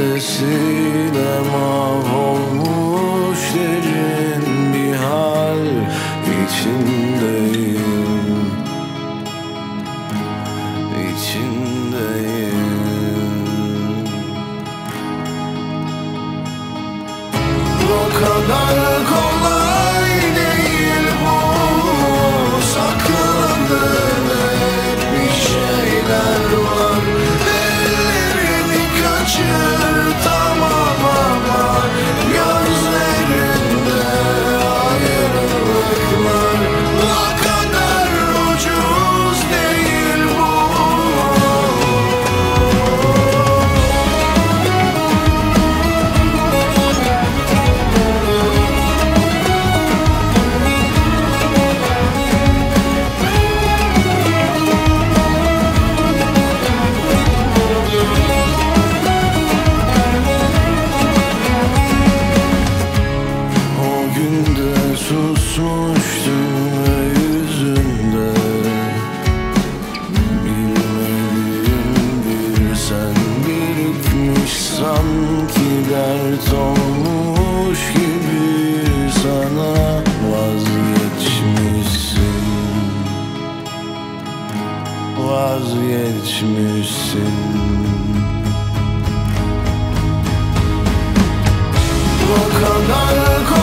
perdesiyle mahvolmuş derin bir hal içindeyim. İçindeyim. O kadar kolay dert olmuş gibi sana vazgeçmişsin. Vazgeçmişsin. Bu kadar kolay